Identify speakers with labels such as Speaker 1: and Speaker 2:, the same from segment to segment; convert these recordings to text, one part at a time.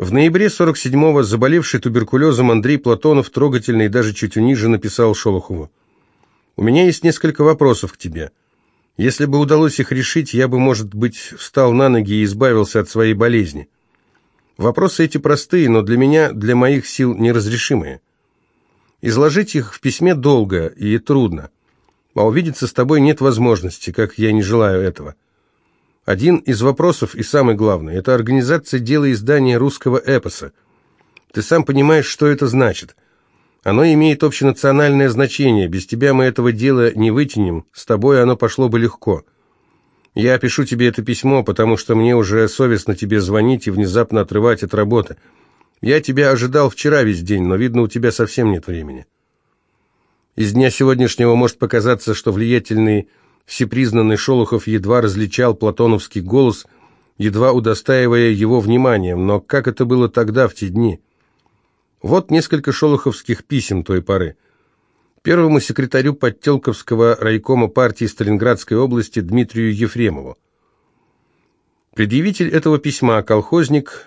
Speaker 1: В ноябре 47-го заболевший туберкулезом Андрей Платонов трогательно и даже чуть ниже написал Шолохову. «У меня есть несколько вопросов к тебе. Если бы удалось их решить, я бы, может быть, встал на ноги и избавился от своей болезни. Вопросы эти простые, но для меня, для моих сил неразрешимые. Изложить их в письме долго и трудно, а увидеться с тобой нет возможности, как я не желаю этого». Один из вопросов, и самый главный, это организация дела издания русского эпоса. Ты сам понимаешь, что это значит. Оно имеет общенациональное значение, без тебя мы этого дела не вытянем, с тобой оно пошло бы легко. Я пишу тебе это письмо, потому что мне уже совестно тебе звонить и внезапно отрывать от работы. Я тебя ожидал вчера весь день, но, видно, у тебя совсем нет времени. Из дня сегодняшнего может показаться, что влиятельный Всепризнанный Шолохов едва различал платоновский голос, едва удостаивая его вниманием, но как это было тогда, в те дни? Вот несколько шолоховских писем той поры. Первому секретарю Подтелковского райкома партии Сталинградской области Дмитрию Ефремову. Предъявитель этого письма, колхозник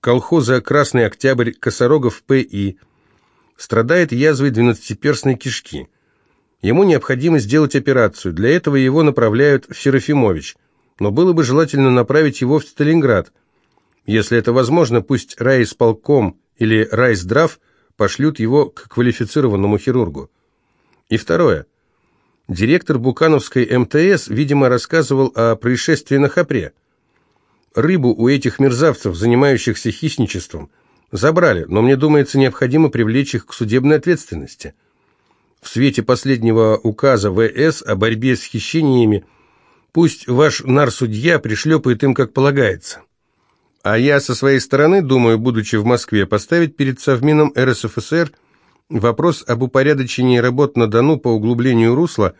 Speaker 1: колхоза «Красный Октябрь» Косорогов П.И., страдает язвой двенадцатиперстной кишки – Ему необходимо сделать операцию. Для этого его направляют в Серафимович. Но было бы желательно направить его в Сталинград. Если это возможно, пусть райисполком или райздрав пошлют его к квалифицированному хирургу. И второе. Директор Букановской МТС, видимо, рассказывал о происшествии на Хапре. Рыбу у этих мерзавцев, занимающихся хищничеством, забрали, но мне думается, необходимо привлечь их к судебной ответственности – в свете последнего указа ВС о борьбе с хищениями пусть ваш нарсудья пришлепает им как полагается. А я со своей стороны думаю, будучи в Москве, поставить перед Совмином РСФСР вопрос об упорядочении работ на Дону по углублению русла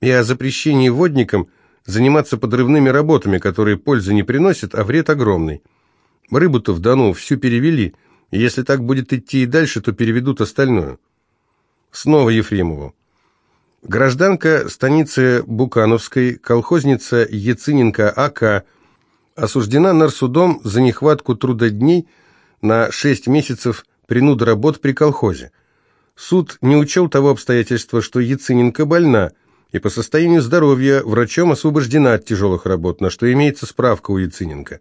Speaker 1: и о запрещении водникам заниматься подрывными работами, которые пользы не приносят, а вред огромный. Рыбу-то в Дону всю перевели, если так будет идти и дальше, то переведут остальную. Снова Ефремову. Гражданка станицы Букановской, колхозница Яциненко А.К., осуждена нарсудом за нехватку трудодней на 6 месяцев принуд работ при колхозе. Суд не учел того обстоятельства, что Яциненко больна, и по состоянию здоровья врачом освобождена от тяжелых работ, на что имеется справка у Яциненко.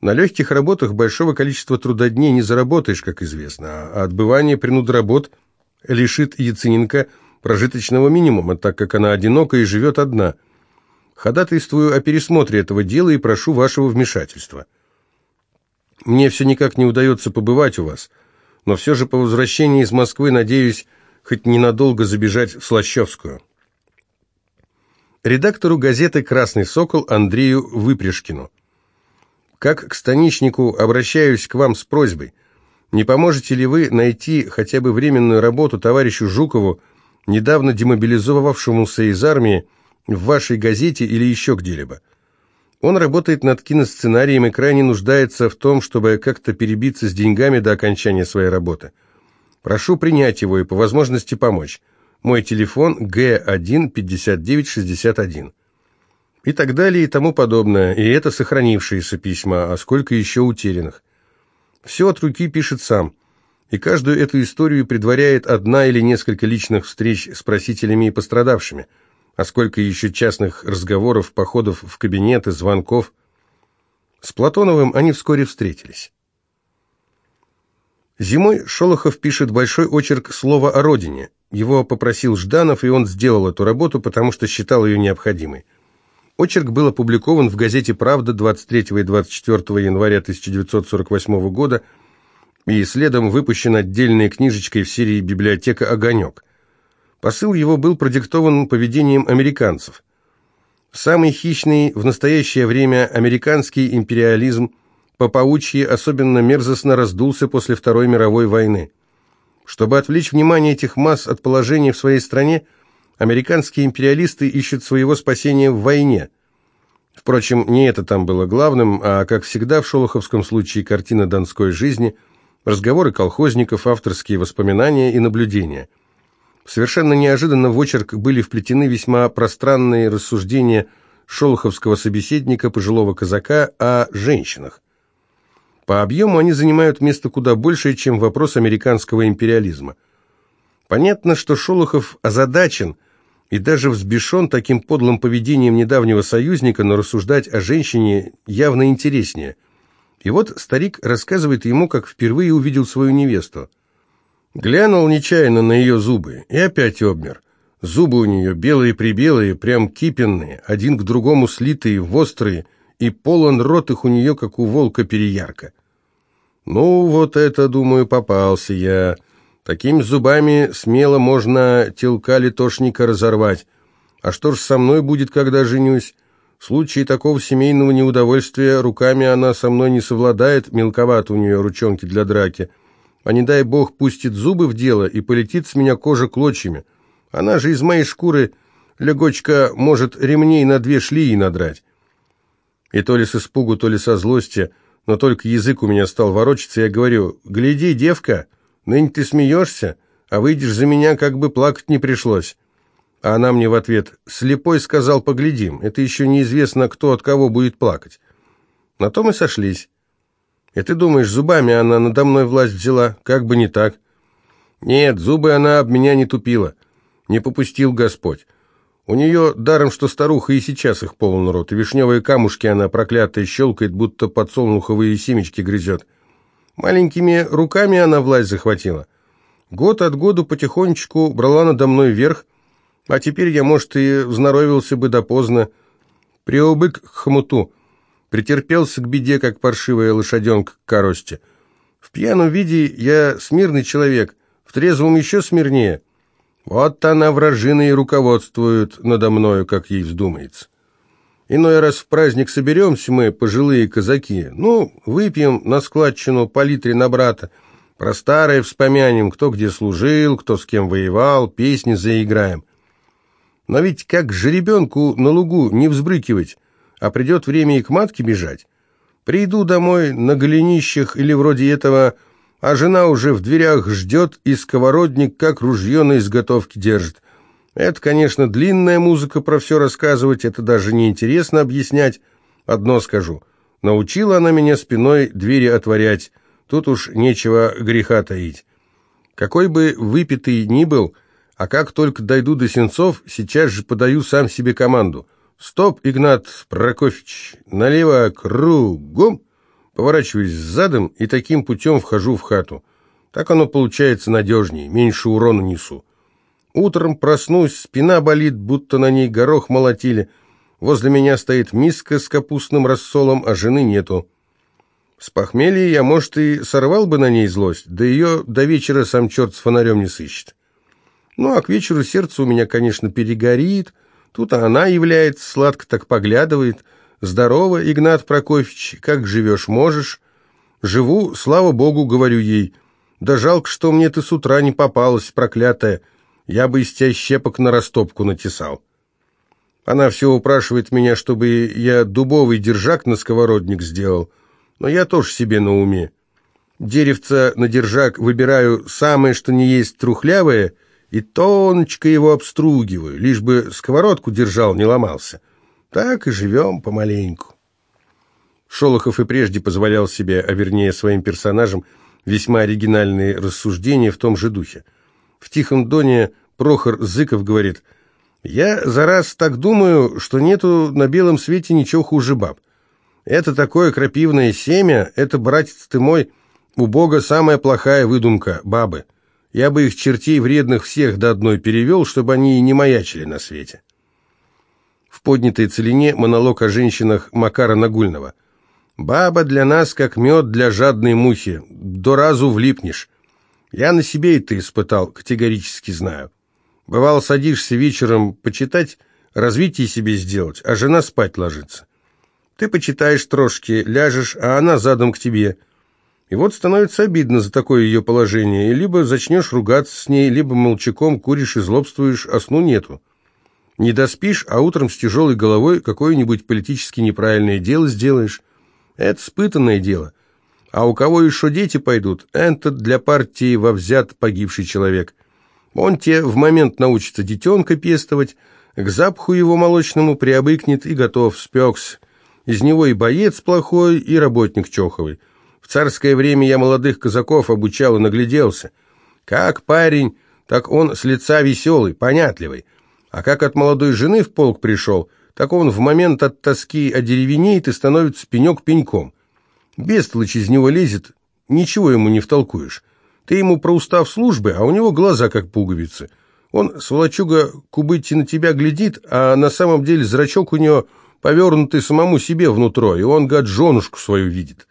Speaker 1: На легких работах большого количества трудодней не заработаешь, как известно, а отбывание принуд работ – лишит Яцененко прожиточного минимума, так как она одинока и живет одна. Ходатайствую о пересмотре этого дела и прошу вашего вмешательства. Мне все никак не удается побывать у вас, но все же по возвращении из Москвы надеюсь хоть ненадолго забежать в Слащевскую. Редактору газеты «Красный сокол» Андрею Выпряжкину. Как к станичнику обращаюсь к вам с просьбой – не поможете ли вы найти хотя бы временную работу товарищу Жукову, недавно демобилизовавшемуся из армии, в вашей газете или еще где-либо? Он работает над киносценарием и крайне нуждается в том, чтобы как-то перебиться с деньгами до окончания своей работы. Прошу принять его и по возможности помочь. Мой телефон Г1-5961. И так далее и тому подобное. И это сохранившиеся письма, а сколько еще утерянных. Все от руки пишет сам. И каждую эту историю предваряет одна или несколько личных встреч с просителями и пострадавшими. А сколько еще частных разговоров, походов в кабинеты, звонков. С Платоновым они вскоре встретились. Зимой Шолохов пишет большой очерк «Слово о родине». Его попросил Жданов, и он сделал эту работу, потому что считал ее необходимой. Очерк был опубликован в газете «Правда» 23 и 24 января 1948 года и следом выпущен отдельной книжечкой в серии «Библиотека Огонек». Посыл его был продиктован поведением американцев. Самый хищный в настоящее время американский империализм по паучьи особенно мерзостно раздулся после Второй мировой войны. Чтобы отвлечь внимание этих масс от положения в своей стране, Американские империалисты ищут своего спасения в войне. Впрочем, не это там было главным, а, как всегда в шолоховском случае, картина донской жизни, разговоры колхозников, авторские воспоминания и наблюдения. Совершенно неожиданно в очерк были вплетены весьма пространные рассуждения шолоховского собеседника, пожилого казака, о женщинах. По объему они занимают место куда большее, чем вопрос американского империализма. Понятно, что Шолохов озадачен и даже взбешен таким подлым поведением недавнего союзника, но рассуждать о женщине явно интереснее. И вот старик рассказывает ему, как впервые увидел свою невесту. Глянул нечаянно на ее зубы и опять обмер. Зубы у нее белые-прибелые, прям кипенные, один к другому слитые, острые, и полон рот их у нее, как у волка переярка. Ну, вот это, думаю, попался я. Такими зубами смело можно телка литошника разорвать. А что ж со мной будет, когда женюсь? В случае такого семейного неудовольствия руками она со мной не совладает, мелковато у нее ручонки для драки. А не дай бог пустит зубы в дело и полетит с меня кожа клочьями. Она же из моей шкуры легочка может ремней на две шлии надрать. И то ли с испугу, то ли со злости, но только язык у меня стал ворочаться, я говорю, «Гляди, девка, ныне ты смеешься, а выйдешь за меня, как бы плакать не пришлось». А она мне в ответ, «Слепой сказал, поглядим, это еще неизвестно, кто от кого будет плакать». На то мы сошлись. И ты думаешь, зубами она надо мной власть взяла, как бы не так. Нет, зубы она об меня не тупила, не попустил Господь. У нее даром, что старуха и сейчас их полон рот, и вишневые камушки она проклятая щелкает, будто подсолнуховые семечки грызет. Маленькими руками она власть захватила. Год от году потихонечку брала надо мной верх, а теперь я, может, и взноровился бы допоздно. Приобык к хмуту, претерпелся к беде, как паршивая лошаденка к коросте. В пьяном виде я смирный человек, в трезвом еще смирнее — вот она вражина и руководствует надо мною, как ей вздумается. Иной раз в праздник соберемся мы, пожилые казаки, ну, выпьем на складчину по литре на брата, про старое вспомянем, кто где служил, кто с кем воевал, песни заиграем. Но ведь как жеребенку на лугу не взбрыкивать, а придет время и к матке бежать. Приду домой на голенищах или вроде этого а жена уже в дверях ждет, и сковородник как ружье на изготовке держит. Это, конечно, длинная музыка про все рассказывать, это даже не интересно объяснять. Одно скажу, научила она меня спиной двери отворять, тут уж нечего греха таить. Какой бы выпитый ни был, а как только дойду до сенцов, сейчас же подаю сам себе команду. «Стоп, Игнат Прокофьевич, налево кругом!» Поворачиваюсь задом и таким путем вхожу в хату. Так оно получается надежнее, меньше урона несу. Утром проснусь, спина болит, будто на ней горох молотили. Возле меня стоит миска с капустным рассолом, а жены нету. С похмелья я, может, и сорвал бы на ней злость, да ее до вечера сам черт с фонарем не сыщет. Ну, а к вечеру сердце у меня, конечно, перегорит. Тут она является, сладко так поглядывает — «Здорово, Игнат Прокофьевич, как живешь, можешь?» «Живу, слава богу», — говорю ей. «Да жалко, что мне ты с утра не попалась, проклятая. Я бы из тебя щепок на растопку натесал». Она все упрашивает меня, чтобы я дубовый держак на сковородник сделал, но я тоже себе на уме. Деревца на держак выбираю самое, что не есть трухлявое, и тонечко его обстругиваю, лишь бы сковородку держал, не ломался. Так и живем помаленьку. Шолохов и прежде позволял себе, а вернее своим персонажам, весьма оригинальные рассуждения в том же духе. В «Тихом доне» Прохор Зыков говорит, «Я за раз так думаю, что нету на белом свете ничего хуже баб. Это такое крапивное семя, это, братец ты мой, у Бога самая плохая выдумка, бабы. Я бы их чертей вредных всех до одной перевел, чтобы они и не маячили на свете» в поднятой целине монолог о женщинах Макара Нагульного. «Баба для нас, как мед для жадной мухи, до разу влипнешь. Я на себе это испытал, категорически знаю. Бывало, садишься вечером почитать, развитие себе сделать, а жена спать ложится. Ты почитаешь трошки, ляжешь, а она задом к тебе. И вот становится обидно за такое ее положение, и либо зачнешь ругаться с ней, либо молчаком куришь и злобствуешь, а сну нету. Не доспишь, а утром с тяжелой головой какое-нибудь политически неправильное дело сделаешь. Это спытанное дело. А у кого еще дети пойдут, этот для партии вовзят погибший человек. Он те в момент научится детенка пестовать, к запаху его молочному приобыкнет и готов, спекся. Из него и боец плохой, и работник чоховый. В царское время я молодых казаков обучал и нагляделся. Как парень, так он с лица веселый, понятливый. А как от молодой жены в полк пришел, так он в момент от тоски одеревенеет и становится пенек пеньком. Бестолочь из него лезет, ничего ему не втолкуешь. Ты ему про устав службы, а у него глаза как пуговицы. Он, сволочуга, кубыти на тебя глядит, а на самом деле зрачок у него повернутый самому себе внутрь, и он, гад, женушку свою видит.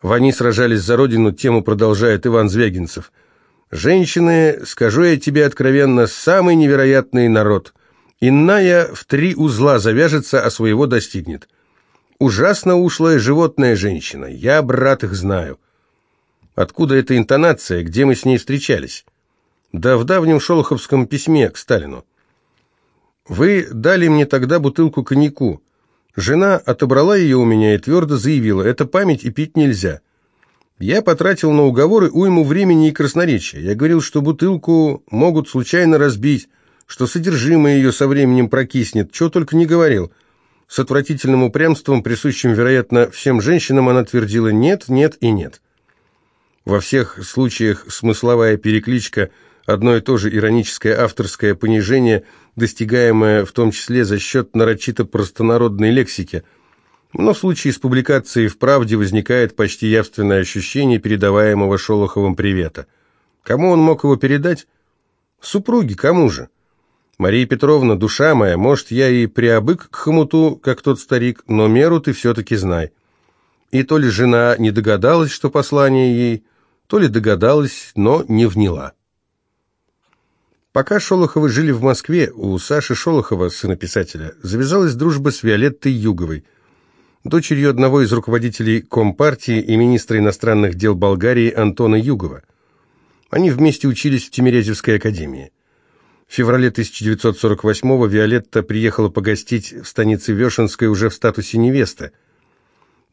Speaker 1: «Они сражались за родину» тему продолжает Иван Звягинцев. «Женщины, скажу я тебе откровенно, самый невероятный народ. Иная в три узла завяжется, а своего достигнет. Ужасно ушлая животная женщина, я, брат, их знаю». Откуда эта интонация, где мы с ней встречались? Да в давнем шолоховском письме к Сталину. «Вы дали мне тогда бутылку коньяку. Жена отобрала ее у меня и твердо заявила, это память и пить нельзя. Я потратил на уговоры уйму времени и красноречия. Я говорил, что бутылку могут случайно разбить, что содержимое ее со временем прокиснет, чего только не говорил. С отвратительным упрямством, присущим, вероятно, всем женщинам, она твердила «нет, нет и нет». Во всех случаях смысловая перекличка – одно и то же ироническое авторское понижение, достигаемое в том числе за счет нарочито простонародной лексики. Но в случае с публикацией в «Правде» возникает почти явственное ощущение передаваемого Шолоховым привета. Кому он мог его передать? Супруге, кому же? Мария Петровна, душа моя, может, я и приобык к хомуту, как тот старик, но меру ты все-таки знай. И то ли жена не догадалась, что послание ей, то ли догадалась, но не вняла. Пока Шолоховы жили в Москве, у Саши Шолохова, сына писателя, завязалась дружба с Виолеттой Юговой, дочерью одного из руководителей Компартии и министра иностранных дел Болгарии Антона Югова. Они вместе учились в Тимирязевской академии. В феврале 1948-го Виолетта приехала погостить в станице Вешенской уже в статусе невесты.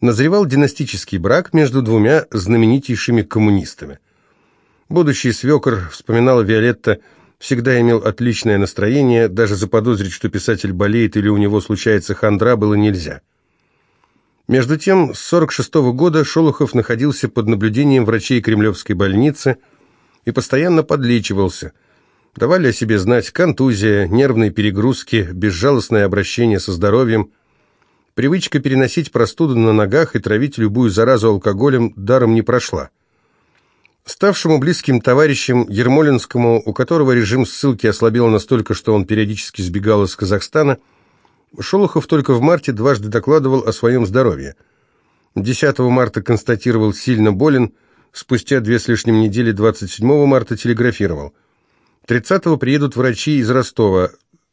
Speaker 1: Назревал династический брак между двумя знаменитейшими коммунистами. Будущий свекор, вспоминала Виолетта, всегда имел отличное настроение, даже заподозрить, что писатель болеет или у него случается хандра, было нельзя. Между тем, с 46 -го года Шолохов находился под наблюдением врачей Кремлевской больницы и постоянно подлечивался. Давали о себе знать контузия, нервные перегрузки, безжалостное обращение со здоровьем. Привычка переносить простуду на ногах и травить любую заразу алкоголем даром не прошла. Ставшему близким товарищем Ермолинскому, у которого режим ссылки ослабел настолько, что он периодически сбегал из Казахстана, Шолохов только в марте дважды докладывал о своем здоровье. 10 марта констатировал «сильно болен», спустя две с лишним недели 27 марта телеграфировал. 30-го приедут врачи из Ростова.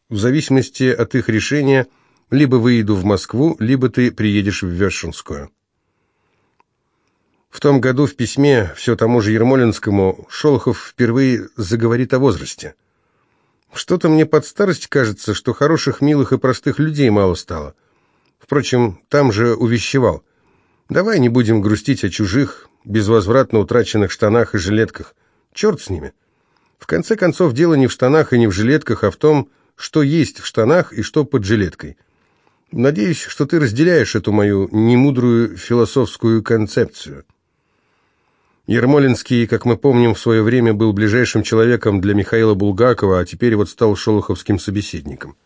Speaker 1: В зависимости от их решения, либо выеду в Москву, либо ты приедешь в Вершинскую. В том году в письме все тому же Ермолинскому Шолохов впервые заговорит о возрасте. Что-то мне под старость кажется, что хороших, милых и простых людей мало стало. Впрочем, там же увещевал. Давай не будем грустить о чужих, безвозвратно утраченных штанах и жилетках. Черт с ними. В конце концов, дело не в штанах и не в жилетках, а в том, что есть в штанах и что под жилеткой. Надеюсь, что ты разделяешь эту мою немудрую философскую концепцию. Ермолинский, как мы помним, в свое время был ближайшим человеком для Михаила Булгакова, а теперь вот стал шолоховским собеседником.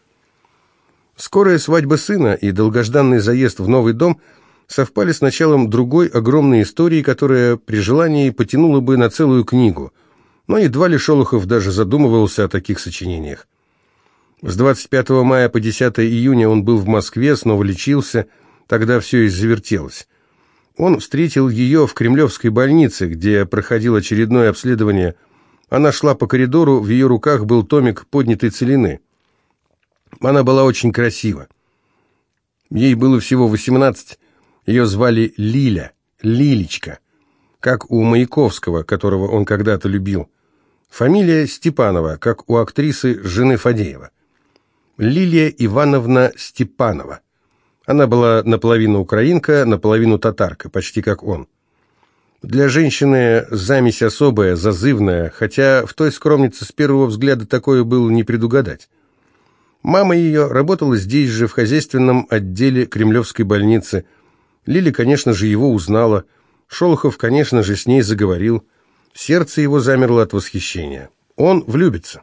Speaker 1: Скорая свадьба сына и долгожданный заезд в новый дом совпали с началом другой огромной истории, которая при желании потянула бы на целую книгу, но едва ли Шолохов даже задумывался о таких сочинениях. С 25 мая по 10 июня он был в Москве, снова лечился, тогда все и завертелось. Он встретил ее в Кремлевской больнице, где проходил очередное обследование. Она шла по коридору, в ее руках был томик поднятой целины. Она была очень красива. Ей было всего 18, ее звали Лиля, Лилечка, как у Маяковского, которого он когда-то любил. Фамилия Степанова, как у актрисы жены Фадеева. Лилия Ивановна Степанова. Она была наполовину украинка, наполовину татарка, почти как он. Для женщины замесь особая, зазывная, хотя в той скромнице с первого взгляда такое было не предугадать. Мама ее работала здесь же, в хозяйственном отделе Кремлевской больницы. Лили, конечно же, его узнала. Шолохов, конечно же, с ней заговорил. Сердце его замерло от восхищения. Он влюбится.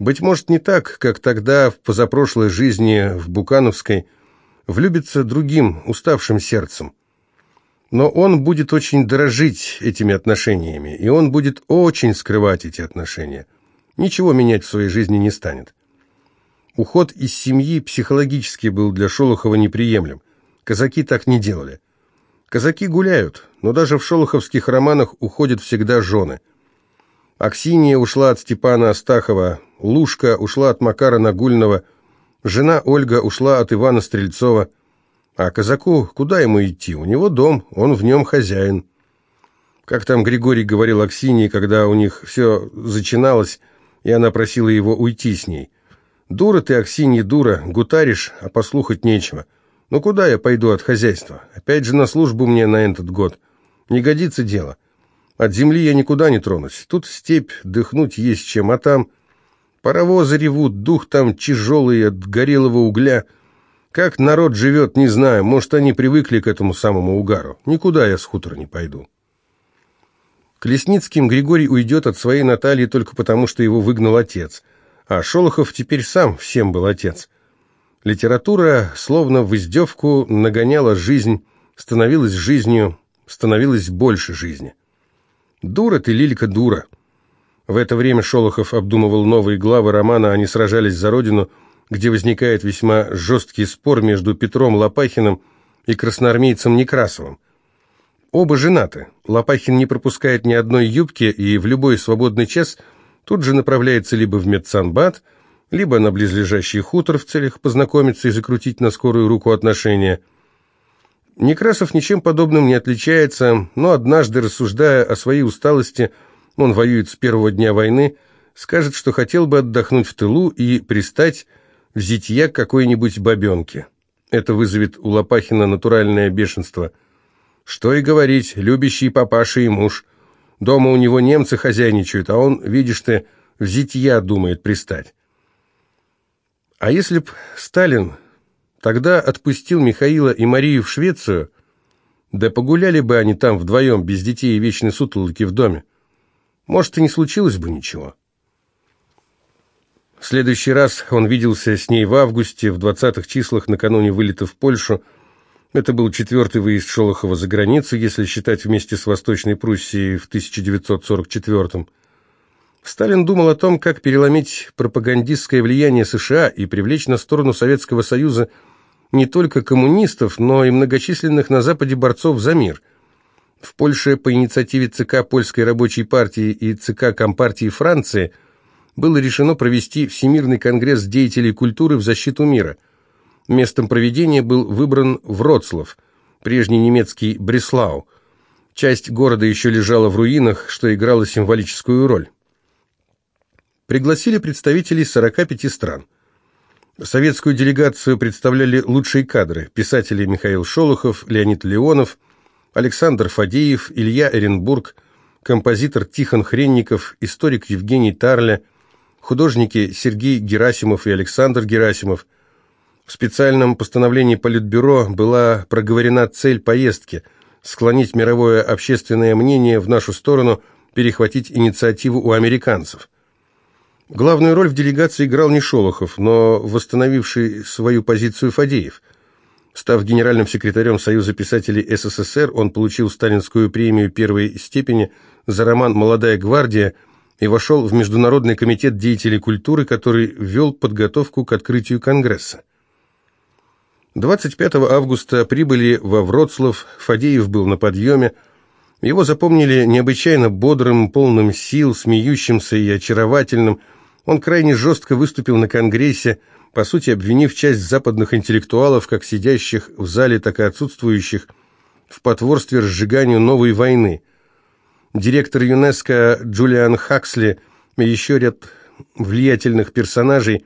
Speaker 1: Быть может, не так, как тогда, в позапрошлой жизни в Букановской, влюбится другим, уставшим сердцем. Но он будет очень дорожить этими отношениями, и он будет очень скрывать эти отношения. Ничего менять в своей жизни не станет. Уход из семьи психологически был для Шолохова неприемлем. Казаки так не делали. Казаки гуляют, но даже в шолоховских романах уходят всегда жены. Аксинья ушла от Степана Астахова, Лушка ушла от Макара Нагульного, жена Ольга ушла от Ивана Стрельцова. А казаку куда ему идти? У него дом, он в нем хозяин. Как там Григорий говорил Аксинье, когда у них все зачиналось, и она просила его уйти с ней. «Дура ты, Аксинья, дура, гутаришь, а послухать нечего». Ну куда я пойду от хозяйства? Опять же на службу мне на этот год. Не годится дело. От земли я никуда не тронусь. Тут степь, дыхнуть есть чем, а там... Паровозы ревут, дух там тяжелый от горелого угля. Как народ живет, не знаю. Может, они привыкли к этому самому угару. Никуда я с хутора не пойду. К Лесницким Григорий уйдет от своей Натальи только потому, что его выгнал отец. А Шолохов теперь сам всем был отец. Литература, словно в издевку, нагоняла жизнь, становилась жизнью, становилась больше жизни. «Дура ты, Лилька, дура!» В это время Шолохов обдумывал новые главы романа «Они сражались за Родину», где возникает весьма жесткий спор между Петром Лопахиным и красноармейцем Некрасовым. Оба женаты. Лопахин не пропускает ни одной юбки и в любой свободный час тут же направляется либо в медсанбат, либо на близлежащий хутор в целях познакомиться и закрутить на скорую руку отношения. Некрасов ничем подобным не отличается, но однажды, рассуждая о своей усталости, он воюет с первого дня войны, скажет, что хотел бы отдохнуть в тылу и пристать в зитья какой-нибудь бабенки. Это вызовет у Лопахина натуральное бешенство. Что и говорить, любящий папаша и муж. Дома у него немцы хозяйничают, а он, видишь ты, в зитья думает пристать. А если б Сталин тогда отпустил Михаила и Марию в Швецию, да погуляли бы они там вдвоем, без детей и вечной сутолоки в доме, может, и не случилось бы ничего. В следующий раз он виделся с ней в августе, в 20-х числах, накануне вылета в Польшу. Это был четвертый выезд Шолохова за границу, если считать вместе с Восточной Пруссией в 1944 году. Сталин думал о том, как переломить пропагандистское влияние США и привлечь на сторону Советского Союза не только коммунистов, но и многочисленных на Западе борцов за мир. В Польше по инициативе ЦК Польской рабочей партии и ЦК Компартии Франции было решено провести Всемирный конгресс деятелей культуры в защиту мира. Местом проведения был выбран Вроцлав, прежний немецкий Бреслау. Часть города еще лежала в руинах, что играло символическую роль пригласили представителей 45 стран. Советскую делегацию представляли лучшие кадры – писатели Михаил Шолохов, Леонид Леонов, Александр Фадеев, Илья Эренбург, композитор Тихон Хренников, историк Евгений Тарля, художники Сергей Герасимов и Александр Герасимов. В специальном постановлении Политбюро была проговорена цель поездки – склонить мировое общественное мнение в нашу сторону, перехватить инициативу у американцев – Главную роль в делегации играл не Шолохов, но восстановивший свою позицию Фадеев. Став генеральным секретарем Союза писателей СССР, он получил сталинскую премию первой степени за роман «Молодая гвардия» и вошел в Международный комитет деятелей культуры, который вел подготовку к открытию Конгресса. 25 августа прибыли во Вроцлав, Фадеев был на подъеме, его запомнили необычайно бодрым, полным сил, смеющимся и очаровательным, он крайне жестко выступил на Конгрессе, по сути обвинив часть западных интеллектуалов, как сидящих в зале, так и отсутствующих, в потворстве разжиганию новой войны. Директор ЮНЕСКО Джулиан Хаксли и еще ряд влиятельных персонажей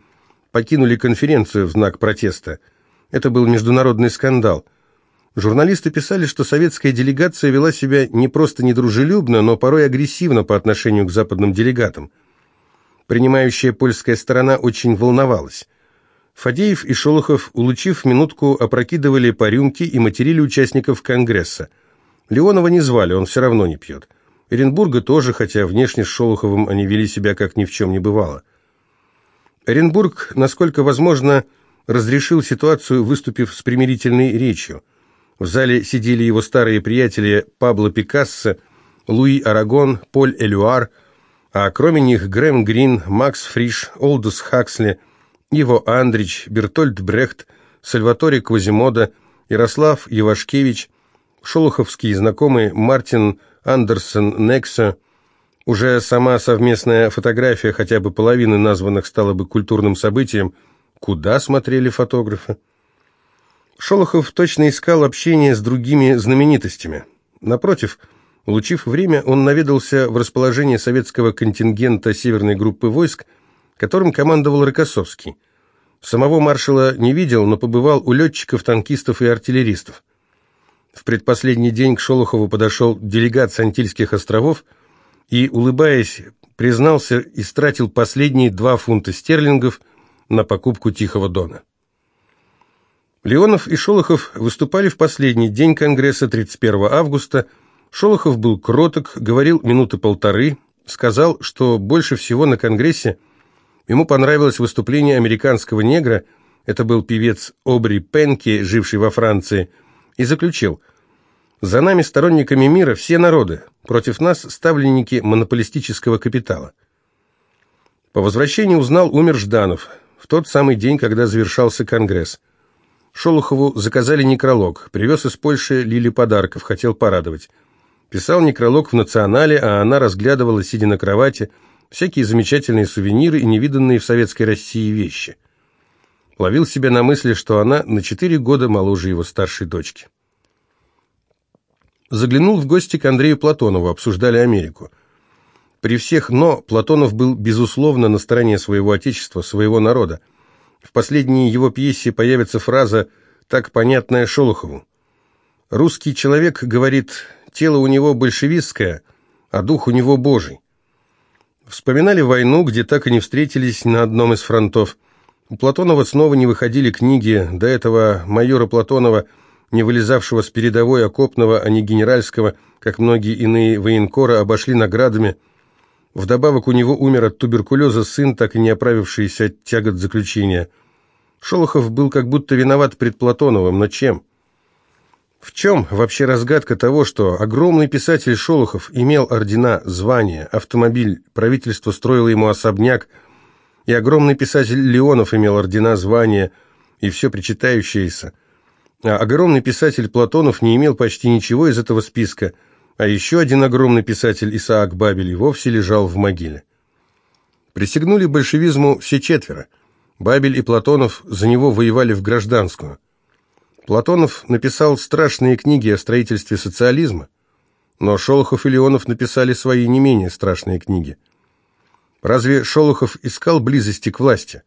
Speaker 1: покинули конференцию в знак протеста. Это был международный скандал. Журналисты писали, что советская делегация вела себя не просто недружелюбно, но порой агрессивно по отношению к западным делегатам. Принимающая польская сторона очень волновалась. Фадеев и Шолохов, улучив минутку, опрокидывали по рюмке и материли участников Конгресса. Леонова не звали, он все равно не пьет. Оренбурга тоже, хотя внешне с Шолоховым они вели себя как ни в чем не бывало. Оренбург, насколько возможно, разрешил ситуацию, выступив с примирительной речью. В зале сидели его старые приятели Пабло Пикассо, Луи Арагон, Поль Элюар, а кроме них Грэм Грин, Макс Фриш, Олдус Хаксли, Иво Андрич, Бертольд Брехт, Сальваторе Квазимода, Ярослав Евашкевич, шолоховские знакомые Мартин Андерсон Некса. Уже сама совместная фотография хотя бы половины названных стала бы культурным событием. Куда смотрели фотографы? Шолохов точно искал общение с другими знаменитостями. Напротив, улучив время, он наведался в расположение советского контингента северной группы войск, которым командовал Рокоссовский. Самого маршала не видел, но побывал у летчиков, танкистов и артиллеристов. В предпоследний день к Шолохову подошел делегат с Антильских островов и, улыбаясь, признался, истратил последние два фунта стерлингов на покупку Тихого Дона. Леонов и Шолохов выступали в последний день Конгресса 31 августа. Шолохов был кроток, говорил минуты полторы, сказал, что больше всего на Конгрессе ему понравилось выступление американского негра, это был певец Обри Пенки, живший во Франции, и заключил «За нами, сторонниками мира, все народы, против нас ставленники монополистического капитала». По возвращении узнал, умер Жданов, в тот самый день, когда завершался Конгресс. Шолохову заказали некролог, привез из Польши Лили подарков, хотел порадовать. Писал некролог в «Национале», а она разглядывала, сидя на кровати, всякие замечательные сувениры и невиданные в советской России вещи – ловил себя на мысли, что она на четыре года моложе его старшей дочки. Заглянул в гости к Андрею Платонову, обсуждали Америку. При всех «но» Платонов был, безусловно, на стороне своего отечества, своего народа. В последней его пьесе появится фраза, так понятная Шолохову. «Русский человек, — говорит, — тело у него большевистское, а дух у него божий». Вспоминали войну, где так и не встретились на одном из фронтов – у Платонова снова не выходили книги, до этого майора Платонова, не вылезавшего с передовой окопного, а не генеральского, как многие иные военкоры, обошли наградами. Вдобавок у него умер от туберкулеза сын, так и не оправившийся от тягот заключения. Шолохов был как будто виноват пред Платоновым, но чем? В чем вообще разгадка того, что огромный писатель Шолохов имел ордена, звания, автомобиль, правительство строило ему особняк, и огромный писатель Леонов имел ордена, звания и все причитающееся. А огромный писатель Платонов не имел почти ничего из этого списка, а еще один огромный писатель Исаак Бабель и вовсе лежал в могиле. Присягнули большевизму все четверо. Бабель и Платонов за него воевали в гражданскую. Платонов написал страшные книги о строительстве социализма, но Шолохов и Леонов написали свои не менее страшные книги – Разве Шолохов искал близости к власти?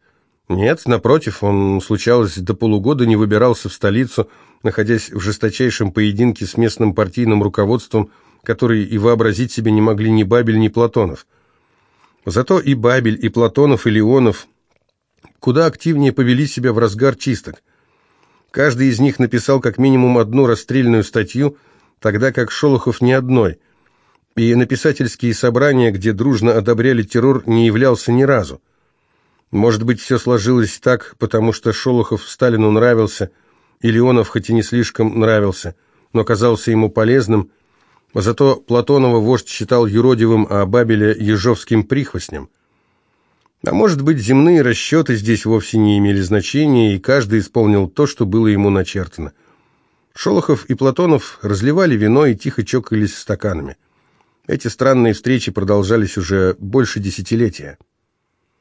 Speaker 1: Нет, напротив, он, случалось, до полугода не выбирался в столицу, находясь в жесточайшем поединке с местным партийным руководством, который и вообразить себе не могли ни Бабель, ни Платонов. Зато и Бабель, и Платонов, и Леонов куда активнее повели себя в разгар чисток. Каждый из них написал как минимум одну расстрельную статью, тогда как Шолохов ни одной – и на писательские собрания, где дружно одобряли террор, не являлся ни разу. Может быть, все сложилось так, потому что Шолохов Сталину нравился, и Леонов хоть и не слишком нравился, но казался ему полезным, зато Платонова вождь считал юродивым, а Бабеля – ежовским прихвостнем. А может быть, земные расчеты здесь вовсе не имели значения, и каждый исполнил то, что было ему начертано. Шолохов и Платонов разливали вино и тихо чокались стаканами. Эти странные встречи продолжались уже больше десятилетия.